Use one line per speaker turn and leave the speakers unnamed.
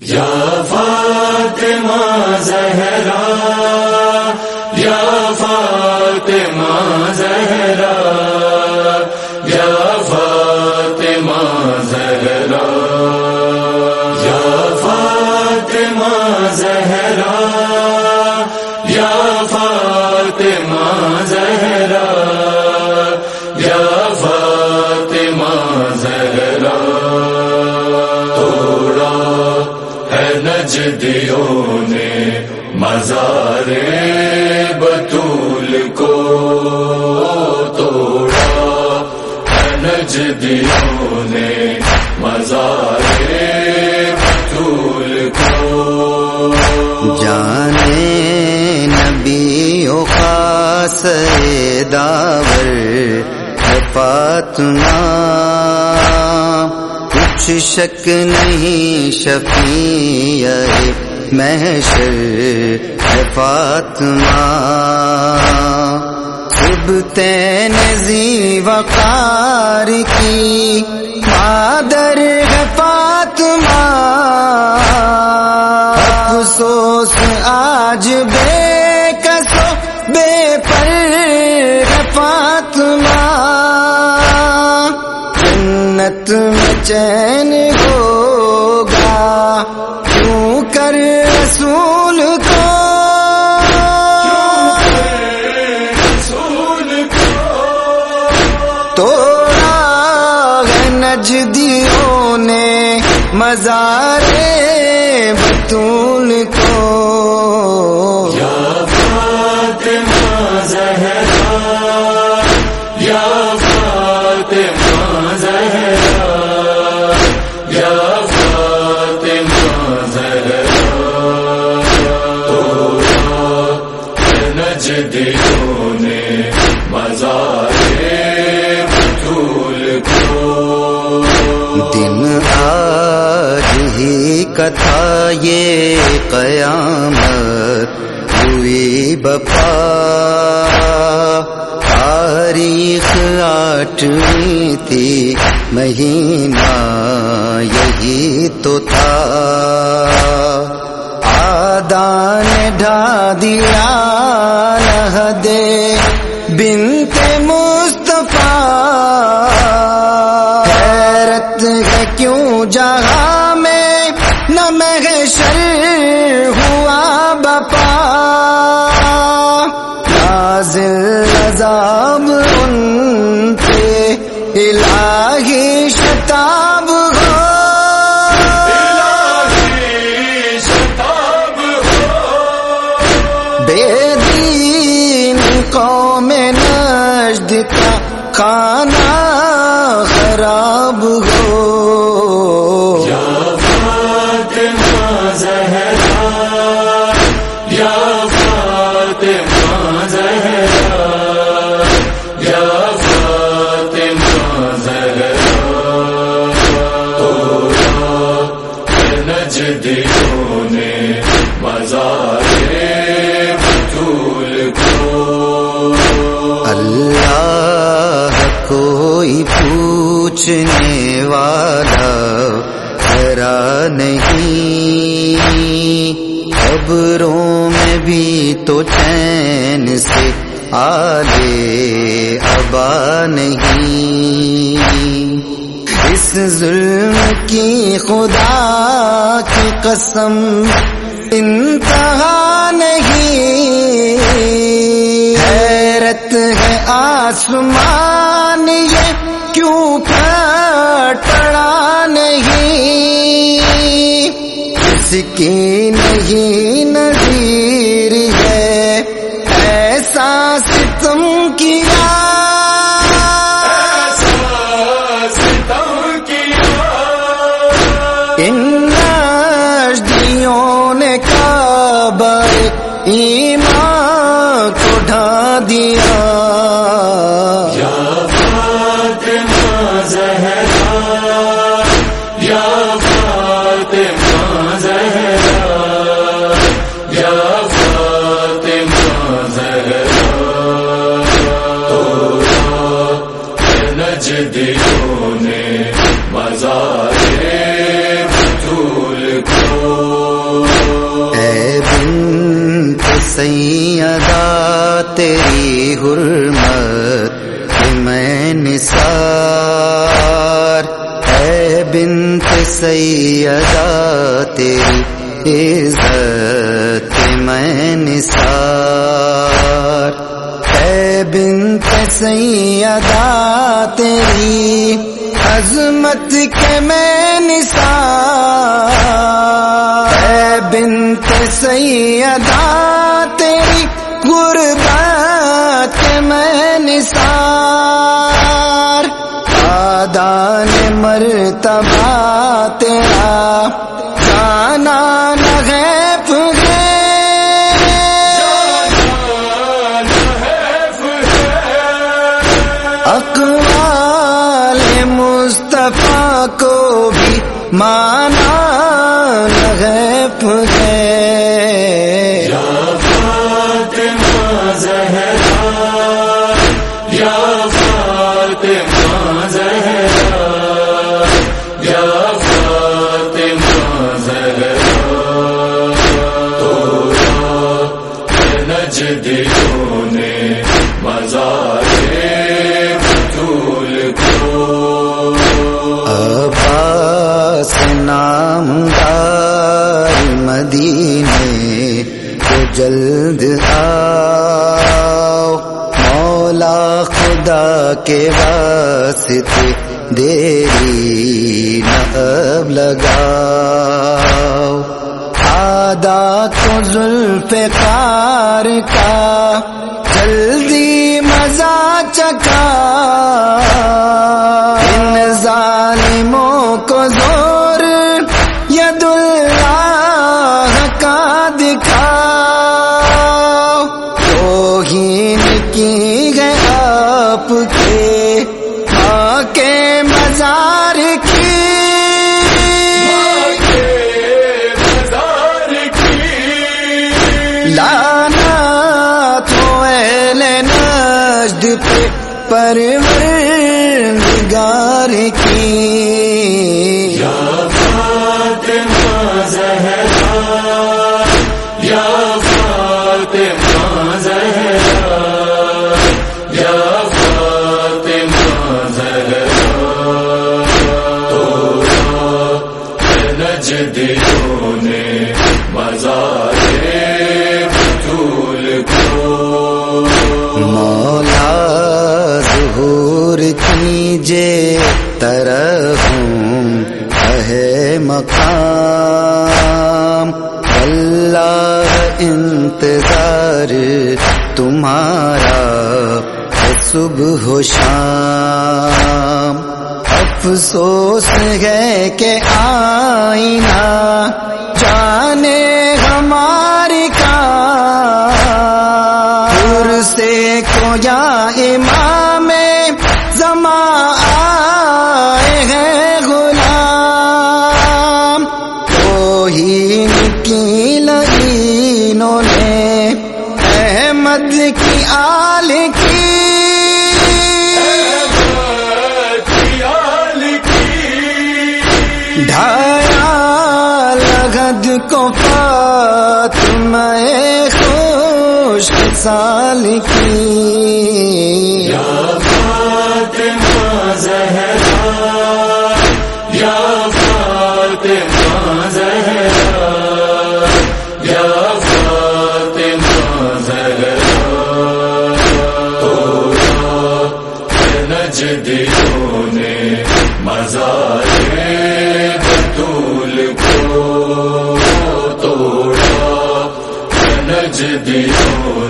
یا فاطمہ زہرا یا فاطمہ زہرا یا فاطمہ زہرا یا فاطمہ زہرا۔
داور ہے فاطمہ۔ کچھ شک نہیں شفیع محشر ہے فاطمہ۔ خود تینزی وقار کی مادر ہے فاطمہ۔ افسوس آج چین ہوگا؟ کیوں کر رسول کو؟ توڑا نجدیوں نے مزار کتھا یہ قیامت ہوئی بپا۔ تاریخ آٹھویں تھی، مہینہ یہی تو تھا۔ آدان ڈھا دیا لہ دے بنت مصطفیٰ۔ حیرت ہے کیوں جہاں میں نہ محشر ہوا بپا۔ نازل عذاب ان پہ الہی شتاب اللہ کوئی پوچھنے والا ذرا نہیں۔ خبروں میں بھی تو چین سے آلے ابا نہیں۔ اس ظلم کی خدا کی قسم انتہا نہیں۔ حیرت ہے آسمان یہ کیوں اس کی نہیں نظیر ہے۔ ایسا ستم کیا۔ ان نجدیوں نے کعبہ ادا تیری عزت میں نثار۔ اے بنت سیدہ، تیری عظمت کے میں نثار۔ اے بنت سیدہ تیرا جانا نغیب ہے۔ اقوال مصطفیٰ کو بھی مانا نغیب ہے۔
نجدیوں نے مزار بطول کو۔
عباس نام دار مدینے تو جلد آؤ۔ مولا خدا کے واسطے دیری نہ اب لگاؤ۔ آدھا تو زلف کار کا جلدی پہ پرور کی۔
یا فاطمہ زہرا یا
ہو شام۔ افسوس ہے کہ آئینہ محمد کو فاطمہ خوش سال کی۔
یا فاطمہ زہرا۔ توڑا